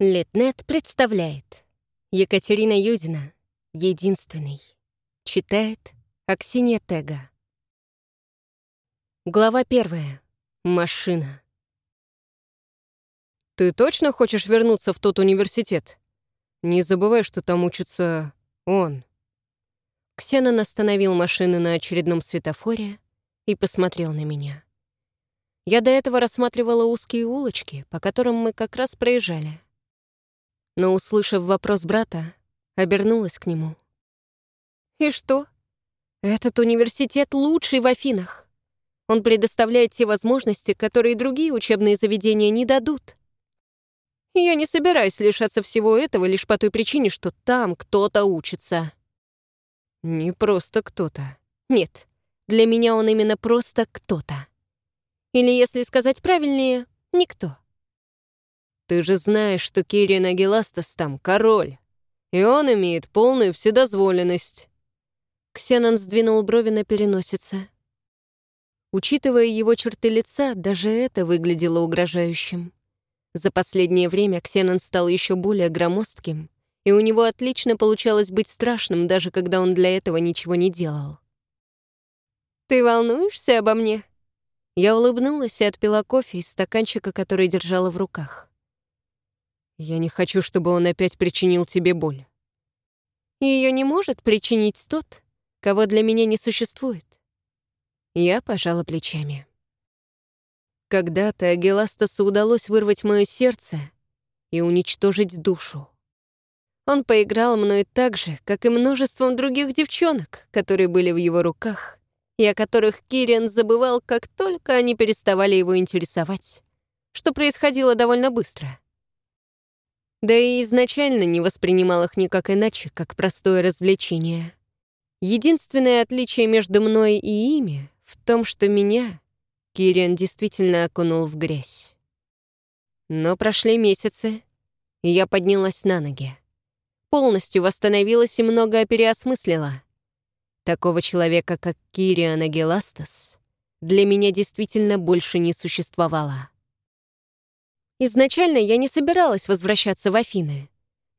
Литнет представляет. Екатерина Юдина. Единственный. Читает Аксинья Тега. Глава первая. Машина. «Ты точно хочешь вернуться в тот университет? Не забывай, что там учится он». Ксенон остановил машины на очередном светофоре и посмотрел на меня. Я до этого рассматривала узкие улочки, по которым мы как раз проезжали но, услышав вопрос брата, обернулась к нему. «И что? Этот университет лучший в Афинах. Он предоставляет те возможности, которые другие учебные заведения не дадут. Я не собираюсь лишаться всего этого лишь по той причине, что там кто-то учится». «Не просто кто-то». «Нет, для меня он именно просто кто-то. Или, если сказать правильнее, никто». Ты же знаешь, что Кириан Агиластас там король, и он имеет полную вседозволенность». Ксенон сдвинул брови на переносице. Учитывая его черты лица, даже это выглядело угрожающим. За последнее время Ксенон стал еще более громоздким, и у него отлично получалось быть страшным, даже когда он для этого ничего не делал. «Ты волнуешься обо мне?» Я улыбнулась и отпила кофе из стаканчика, который держала в руках. Я не хочу, чтобы он опять причинил тебе боль. Ее не может причинить тот, кого для меня не существует. Я пожала плечами. Когда-то Агеластасу удалось вырвать мое сердце и уничтожить душу. Он поиграл мной так же, как и множеством других девчонок, которые были в его руках, и о которых Кириан забывал, как только они переставали его интересовать, что происходило довольно быстро — да и изначально не воспринимал их никак иначе, как простое развлечение. Единственное отличие между мной и ими в том, что меня Кириан действительно окунул в грязь. Но прошли месяцы, и я поднялась на ноги. Полностью восстановилась и многое переосмыслила. Такого человека, как Кириан Агеластас, для меня действительно больше не существовало. Изначально я не собиралась возвращаться в Афины.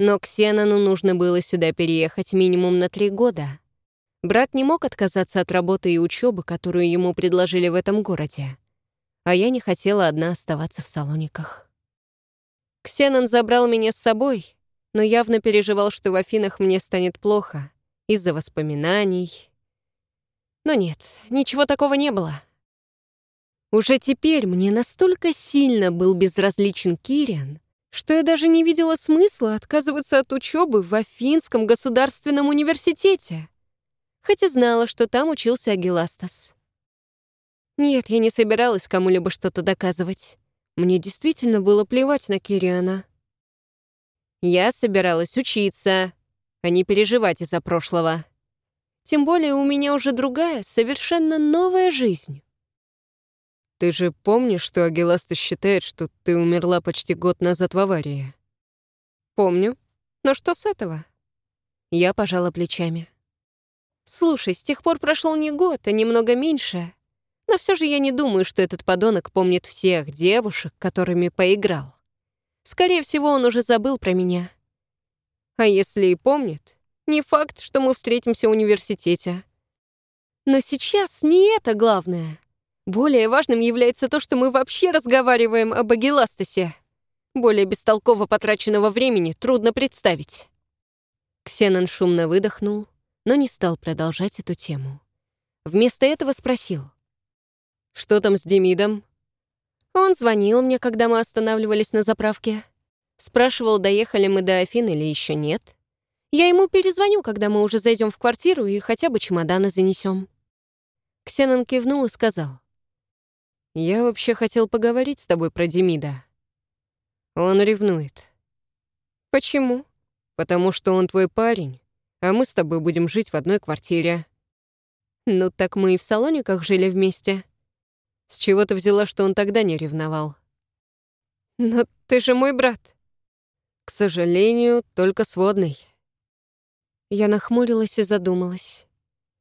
Но Ксенону нужно было сюда переехать минимум на три года. Брат не мог отказаться от работы и учебы, которую ему предложили в этом городе. А я не хотела одна оставаться в Салониках. Ксенон забрал меня с собой, но явно переживал, что в Афинах мне станет плохо из-за воспоминаний. Но нет, ничего такого не было. Уже теперь мне настолько сильно был безразличен Кириан, что я даже не видела смысла отказываться от учебы в Афинском государственном университете, хотя знала, что там учился Агиластас. Нет, я не собиралась кому-либо что-то доказывать. Мне действительно было плевать на Кириана. Я собиралась учиться, а не переживать из-за прошлого. Тем более у меня уже другая, совершенно новая жизнь. Ты же помнишь, что Агиласта считает, что ты умерла почти год назад в аварии? Помню. Но что с этого? Я пожала плечами. Слушай, с тех пор прошел не год, а немного меньше. Но все же я не думаю, что этот подонок помнит всех девушек, которыми поиграл. Скорее всего, он уже забыл про меня. А если и помнит, не факт, что мы встретимся в университете. Но сейчас не это главное. Более важным является то, что мы вообще разговариваем об Агиластасе. Более бестолково потраченного времени трудно представить. Ксенон шумно выдохнул, но не стал продолжать эту тему. Вместо этого спросил. «Что там с Демидом?» Он звонил мне, когда мы останавливались на заправке. Спрашивал, доехали мы до Афин или еще нет. Я ему перезвоню, когда мы уже зайдем в квартиру и хотя бы чемоданы занесем. Ксенон кивнул и сказал. Я вообще хотел поговорить с тобой про Демида. Он ревнует. Почему? Потому что он твой парень, а мы с тобой будем жить в одной квартире. Ну так мы и в Салониках жили вместе. С чего ты взяла, что он тогда не ревновал? Но ты же мой брат. К сожалению, только сводный. Я нахмурилась и задумалась.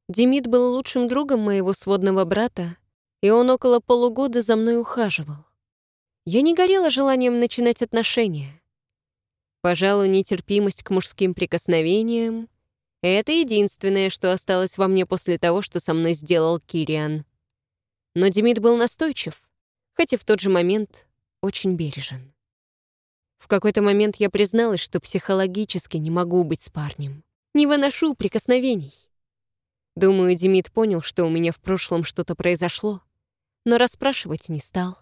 Демид был лучшим другом моего сводного брата, и он около полугода за мной ухаживал. Я не горела желанием начинать отношения. Пожалуй, нетерпимость к мужским прикосновениям — это единственное, что осталось во мне после того, что со мной сделал Кириан. Но Демид был настойчив, хотя в тот же момент очень бережен. В какой-то момент я призналась, что психологически не могу быть с парнем. Не выношу прикосновений. Думаю, Демид понял, что у меня в прошлом что-то произошло, но расспрашивать не стал.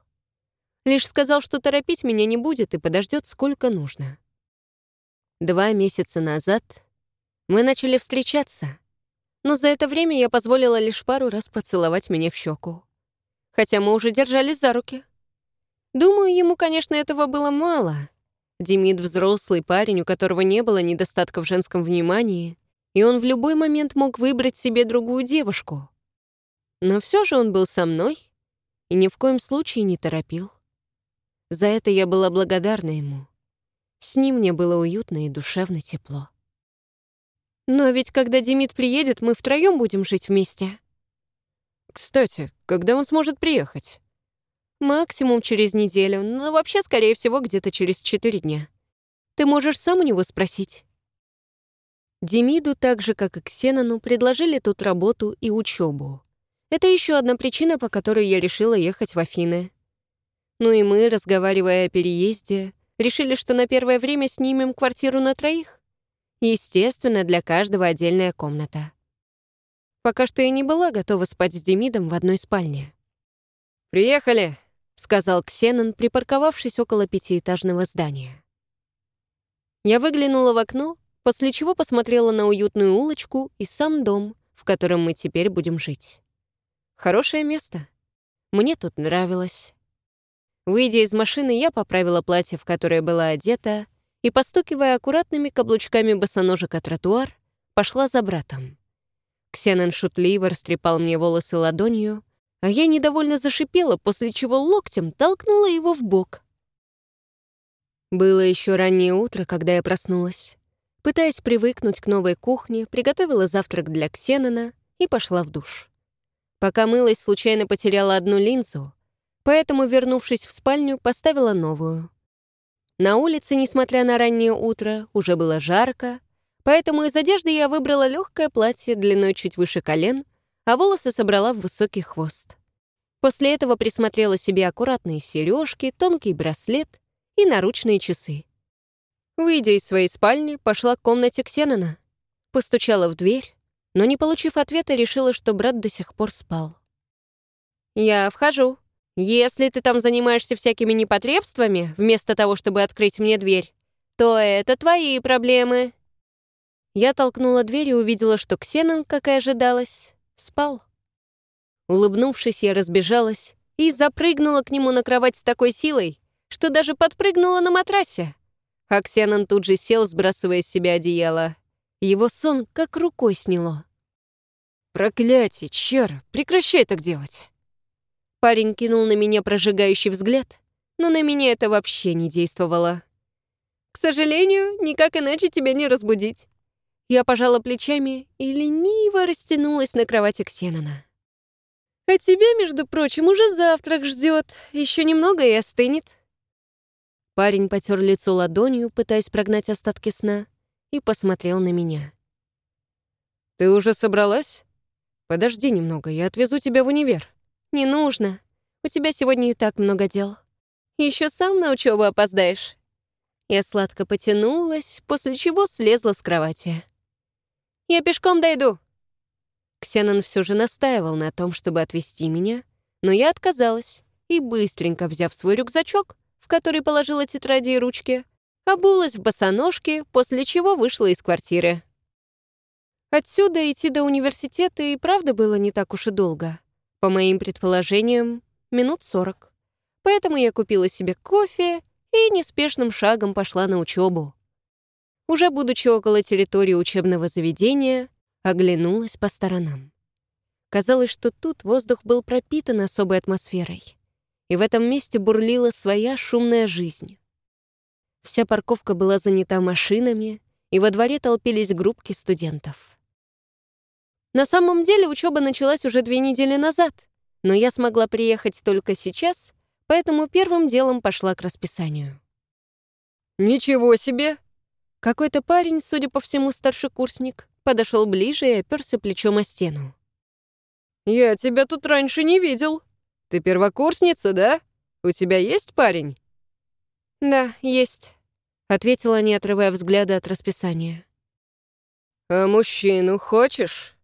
Лишь сказал, что торопить меня не будет и подождет сколько нужно. Два месяца назад мы начали встречаться, но за это время я позволила лишь пару раз поцеловать меня в щеку. Хотя мы уже держались за руки. Думаю, ему, конечно, этого было мало. Демид — взрослый парень, у которого не было недостатка в женском внимании, и он в любой момент мог выбрать себе другую девушку. Но все же он был со мной и ни в коем случае не торопил. За это я была благодарна ему. С ним мне было уютно и душевно тепло. Но ведь когда Демид приедет, мы втроем будем жить вместе. Кстати, когда он сможет приехать? Максимум через неделю, но вообще, скорее всего, где-то через четыре дня. Ты можешь сам у него спросить. Демиду, так же, как и Ксенону, предложили тут работу и учебу. Это еще одна причина, по которой я решила ехать в Афины. Ну и мы, разговаривая о переезде, решили, что на первое время снимем квартиру на троих. Естественно, для каждого отдельная комната. Пока что я не была готова спать с Демидом в одной спальне. «Приехали», — сказал Ксенон, припарковавшись около пятиэтажного здания. Я выглянула в окно, после чего посмотрела на уютную улочку и сам дом, в котором мы теперь будем жить. Хорошее место. Мне тут нравилось. Выйдя из машины, я поправила платье, в которое была одета, и, постукивая аккуратными каблучками босоножек о тротуар, пошла за братом. Ксенон шутливо растрепал мне волосы ладонью, а я недовольно зашипела, после чего локтем толкнула его в бок. Было еще раннее утро, когда я проснулась. Пытаясь привыкнуть к новой кухне, приготовила завтрак для Ксенона и пошла в душ. Пока мылась, случайно потеряла одну линзу, поэтому, вернувшись в спальню, поставила новую. На улице, несмотря на раннее утро, уже было жарко, поэтому из одежды я выбрала легкое платье длиной чуть выше колен, а волосы собрала в высокий хвост. После этого присмотрела себе аккуратные сережки, тонкий браслет и наручные часы. Выйдя из своей спальни, пошла к комнате Ксенона. Постучала в дверь, но, не получив ответа, решила, что брат до сих пор спал. «Я вхожу», если ты там занимаешься всякими непотребствами, вместо того, чтобы открыть мне дверь, то это твои проблемы». Я толкнула дверь и увидела, что Ксенон, как и ожидалось, спал. Улыбнувшись, я разбежалась и запрыгнула к нему на кровать с такой силой, что даже подпрыгнула на матрасе. А Ксенон тут же сел, сбрасывая с себя одеяло. Его сон как рукой сняло. «Проклятие, Чара, прекращай так делать!» Парень кинул на меня прожигающий взгляд, но на меня это вообще не действовало. «К сожалению, никак иначе тебя не разбудить». Я пожала плечами и лениво растянулась на кровати Ксенона. «А тебя, между прочим, уже завтрак ждет. Еще немного и остынет». Парень потер лицо ладонью, пытаясь прогнать остатки сна, и посмотрел на меня. «Ты уже собралась? Подожди немного, я отвезу тебя в универ». «Не нужно. У тебя сегодня и так много дел. Еще сам на учебу опоздаешь». Я сладко потянулась, после чего слезла с кровати. «Я пешком дойду». Ксенон все же настаивал на том, чтобы отвезти меня, но я отказалась и, быстренько взяв свой рюкзачок, в который положила тетради и ручки, обулась в босоножке, после чего вышла из квартиры. Отсюда идти до университета и правда было не так уж и долго. По моим предположениям, минут сорок. Поэтому я купила себе кофе и неспешным шагом пошла на учебу. Уже будучи около территории учебного заведения, оглянулась по сторонам. Казалось, что тут воздух был пропитан особой атмосферой, и в этом месте бурлила своя шумная жизнь. Вся парковка была занята машинами, и во дворе толпились группки студентов. На самом деле учеба началась уже две недели назад, но я смогла приехать только сейчас, поэтому первым делом пошла к расписанию. «Ничего себе! Какой-то парень, судя по всему, старшекурсник, подошел ближе и оперся плечом о стену. «Я тебя тут раньше не видел. Ты первокурсница, да? У тебя есть парень?» «Да, есть», — ответила, не отрывая взгляда от расписания. «А мужчину хочешь?»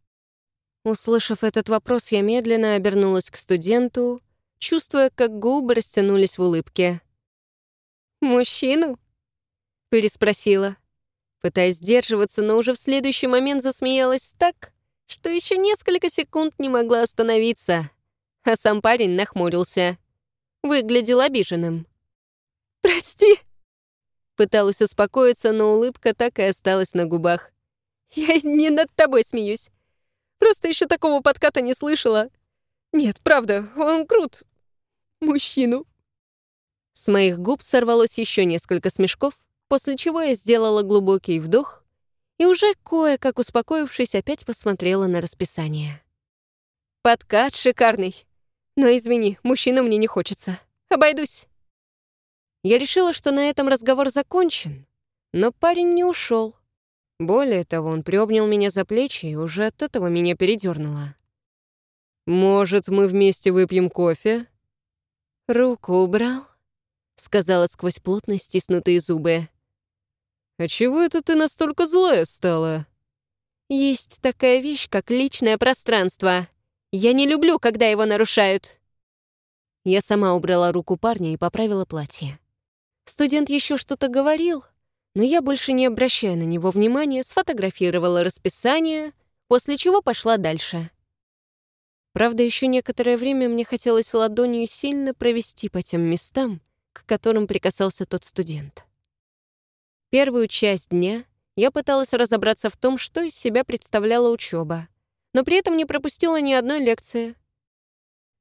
Услышав этот вопрос, я медленно обернулась к студенту, чувствуя, как губы растянулись в улыбке. «Мужчину?» — переспросила, пытаясь сдерживаться, но уже в следующий момент засмеялась так, что еще несколько секунд не могла остановиться, а сам парень нахмурился. Выглядел обиженным. «Прости!» Пыталась успокоиться, но улыбка так и осталась на губах. «Я не над тобой смеюсь. Просто еще такого подката не слышала. Нет, правда, он крут. Мужчину. С моих губ сорвалось еще несколько смешков, после чего я сделала глубокий вдох и уже кое-как успокоившись, опять посмотрела на расписание. Подкат шикарный. Но извини, мужчину мне не хочется. Обойдусь. Я решила, что на этом разговор закончен, но парень не ушел. Более того, он приобнял меня за плечи и уже от этого меня передернуло. «Может, мы вместе выпьем кофе?» «Руку убрал?» — сказала сквозь плотно стиснутые зубы. «А чего это ты настолько злая стала?» «Есть такая вещь, как личное пространство. Я не люблю, когда его нарушают». Я сама убрала руку парня и поправила платье. Студент еще что-то говорил, но я, больше не обращая на него внимания, сфотографировала расписание, после чего пошла дальше. Правда, еще некоторое время мне хотелось ладонью сильно провести по тем местам, к которым прикасался тот студент. Первую часть дня я пыталась разобраться в том, что из себя представляла учеба, но при этом не пропустила ни одной лекции.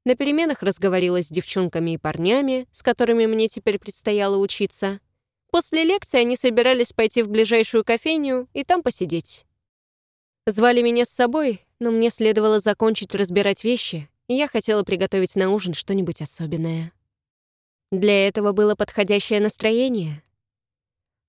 На переменах разговорила с девчонками и парнями, с которыми мне теперь предстояло учиться — После лекции они собирались пойти в ближайшую кофейню и там посидеть. Звали меня с собой, но мне следовало закончить разбирать вещи, и я хотела приготовить на ужин что-нибудь особенное. Для этого было подходящее настроение.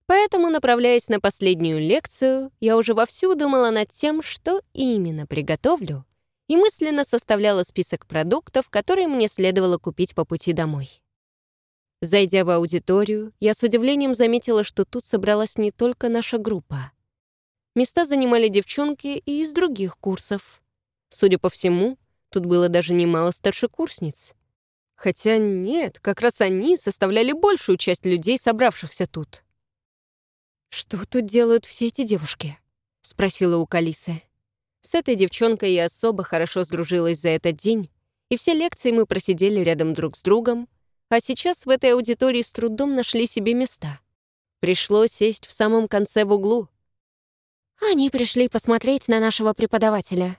Поэтому, направляясь на последнюю лекцию, я уже вовсю думала над тем, что именно приготовлю, и мысленно составляла список продуктов, которые мне следовало купить по пути домой. Зайдя в аудиторию, я с удивлением заметила, что тут собралась не только наша группа. Места занимали девчонки и из других курсов. Судя по всему, тут было даже немало старшекурсниц. Хотя нет, как раз они составляли большую часть людей, собравшихся тут. «Что тут делают все эти девушки?» — спросила у Калисы. С этой девчонкой я особо хорошо сдружилась за этот день, и все лекции мы просидели рядом друг с другом, а сейчас в этой аудитории с трудом нашли себе места. Пришлось сесть в самом конце в углу. «Они пришли посмотреть на нашего преподавателя».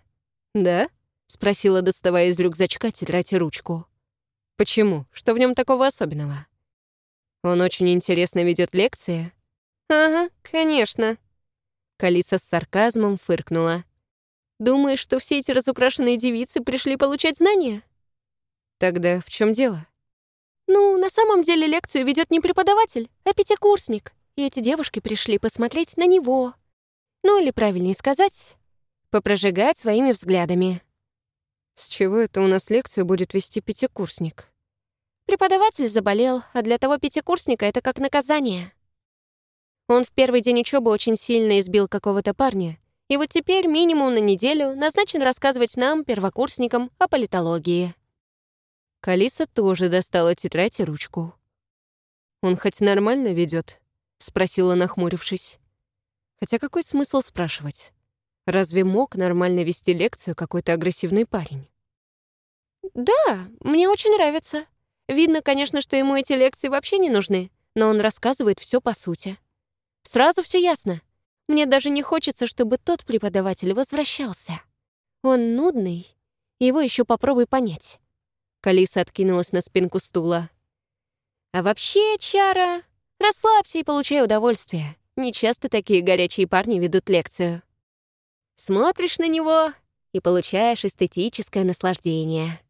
«Да?» — спросила, доставая из рюкзачка тетрадь и ручку. «Почему? Что в нем такого особенного?» «Он очень интересно ведет лекции?» «Ага, конечно». Калиса с сарказмом фыркнула. «Думаешь, что все эти разукрашенные девицы пришли получать знания?» «Тогда в чем дело?» «Ну, на самом деле лекцию ведет не преподаватель, а пятикурсник. И эти девушки пришли посмотреть на него. Ну, или правильнее сказать, попрожигать своими взглядами». «С чего это у нас лекцию будет вести пятикурсник?» Преподаватель заболел, а для того пятикурсника это как наказание. Он в первый день учебы очень сильно избил какого-то парня, и вот теперь минимум на неделю назначен рассказывать нам, первокурсникам, о политологии. Калиса тоже достала тетрадь и ручку. «Он хоть нормально ведет? спросила, нахмурившись. Хотя какой смысл спрашивать? Разве мог нормально вести лекцию какой-то агрессивный парень? «Да, мне очень нравится. Видно, конечно, что ему эти лекции вообще не нужны, но он рассказывает все по сути. Сразу все ясно. Мне даже не хочется, чтобы тот преподаватель возвращался. Он нудный, его еще попробуй понять. Калиса откинулась на спинку стула. «А вообще, Чара, расслабься и получай удовольствие. Не часто такие горячие парни ведут лекцию. Смотришь на него и получаешь эстетическое наслаждение».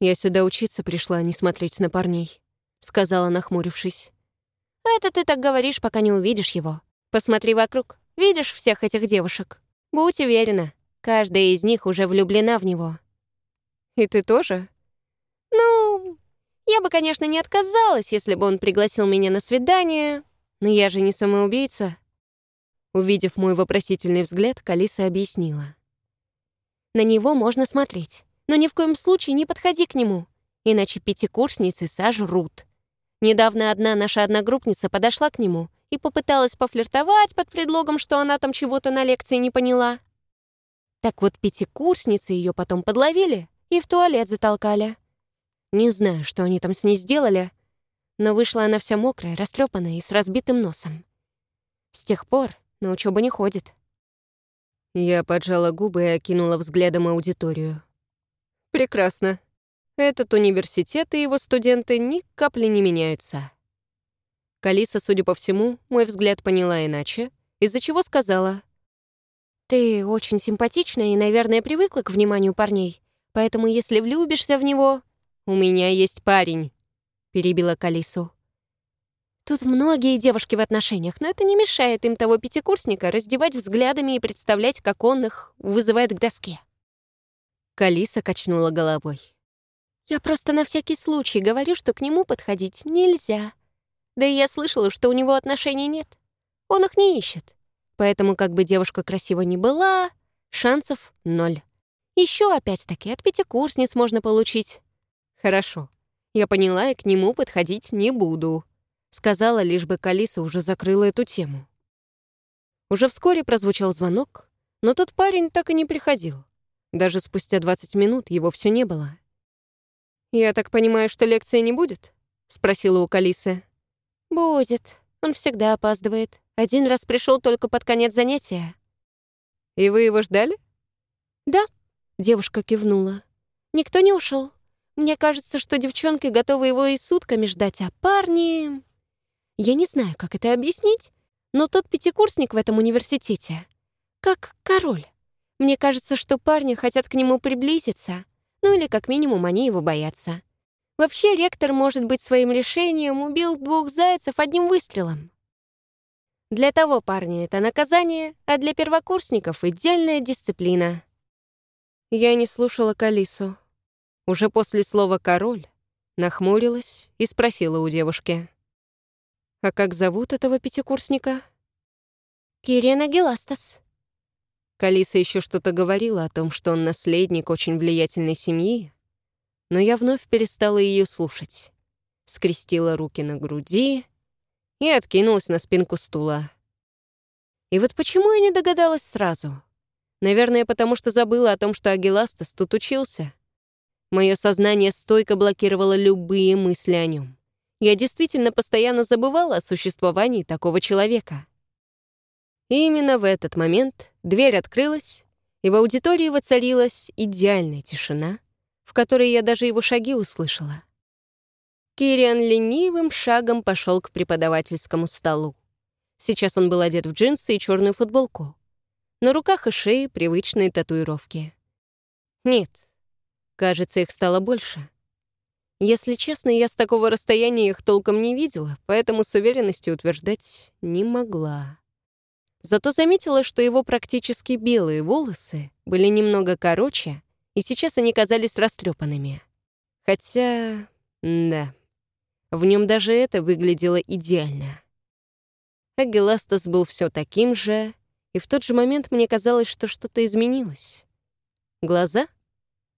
«Я сюда учиться пришла, а не смотреть на парней», — сказала, нахмурившись. «Это ты так говоришь, пока не увидишь его. Посмотри вокруг. Видишь всех этих девушек? Будь уверена, каждая из них уже влюблена в него. И ты тоже? Ну, я бы, конечно, не отказалась, если бы он пригласил меня на свидание, но я же не самоубийца. Увидев мой вопросительный взгляд, Калиса объяснила. На него можно смотреть, но ни в коем случае не подходи к нему, иначе пятикурсницы сожрут. Недавно одна наша одногруппница подошла к нему и попыталась пофлиртовать под предлогом, что она там чего-то на лекции не поняла. Так вот, пятикурсницы ее потом подловили и в туалет затолкали. Не знаю, что они там с ней сделали, но вышла она вся мокрая, растрепанная и с разбитым носом. С тех пор на учебу не ходит. Я поджала губы и окинула взглядом аудиторию. Прекрасно. Этот университет и его студенты ни капли не меняются. Калиса, судя по всему, мой взгляд поняла иначе, из-за чего сказала. «Ты очень симпатичная и, наверное, привыкла к вниманию парней, поэтому если влюбишься в него...» «У меня есть парень», — перебила Калису. «Тут многие девушки в отношениях, но это не мешает им того пятикурсника раздевать взглядами и представлять, как он их вызывает к доске». Калиса качнула головой. Я просто на всякий случай говорю, что к нему подходить нельзя. Да и я слышала, что у него отношений нет. Он их не ищет. Поэтому, как бы девушка красиво ни была, шансов ноль. Еще опять-таки от пятикурсниц можно получить. Хорошо. Я поняла и к нему подходить не буду. Сказала, лишь бы Калиса уже закрыла эту тему. Уже вскоре прозвучал звонок, но тот парень так и не приходил. Даже спустя 20 минут его все не было. «Я так понимаю, что лекции не будет?» — спросила у Калисы. «Будет. Он всегда опаздывает. Один раз пришел только под конец занятия». «И вы его ждали?» «Да», — девушка кивнула. «Никто не ушел. Мне кажется, что девчонки готовы его и сутками ждать, а парни...» «Я не знаю, как это объяснить, но тот пятикурсник в этом университете как король. Мне кажется, что парни хотят к нему приблизиться, ну или как минимум они его боятся. Вообще ректор, может быть, своим решением убил двух зайцев одним выстрелом. Для того парня это наказание, а для первокурсников — идеальная дисциплина. Я не слушала Калису. Уже после слова «король» нахмурилась и спросила у девушки. «А как зовут этого пятикурсника?» «Кириана Геластас», Калиса еще что-то говорила о том, что он наследник очень влиятельной семьи, но я вновь перестала ее слушать. Скрестила руки на груди и откинулась на спинку стула. И вот почему я не догадалась сразу? Наверное, потому что забыла о том, что Агиластас тут учился. Мое сознание стойко блокировало любые мысли о нем. Я действительно постоянно забывала о существовании такого человека. И именно в этот момент дверь открылась, и в аудитории воцарилась идеальная тишина, в которой я даже его шаги услышала. Кириан ленивым шагом пошел к преподавательскому столу. Сейчас он был одет в джинсы и черную футболку. На руках и шее привычные татуировки. Нет, кажется, их стало больше. Если честно, я с такого расстояния их толком не видела, поэтому с уверенностью утверждать не могла. Зато заметила, что его практически белые волосы были немного короче, и сейчас они казались растрепанными. Хотя, да, в нем даже это выглядело идеально. Агеластас был все таким же, и в тот же момент мне казалось, что что-то изменилось. Глаза?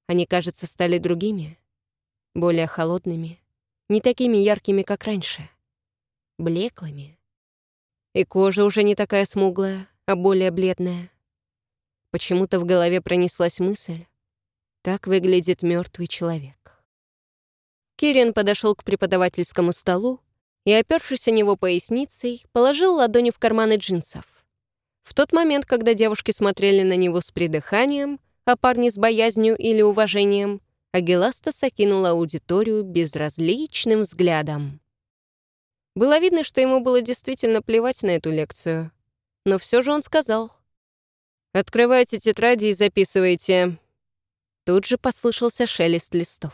Они, кажется, стали другими, более холодными, не такими яркими, как раньше, блеклыми. И кожа уже не такая смуглая, а более бледная. Почему-то в голове пронеслась мысль. Так выглядит мертвый человек. Кирин подошел к преподавательскому столу и, опершись о него поясницей, положил ладони в карманы джинсов. В тот момент, когда девушки смотрели на него с придыханием, а парни с боязнью или уважением, Агиласта окинула аудиторию безразличным взглядом. Было видно, что ему было действительно плевать на эту лекцию. Но все же он сказал. «Открывайте тетради и записывайте». Тут же послышался шелест листов.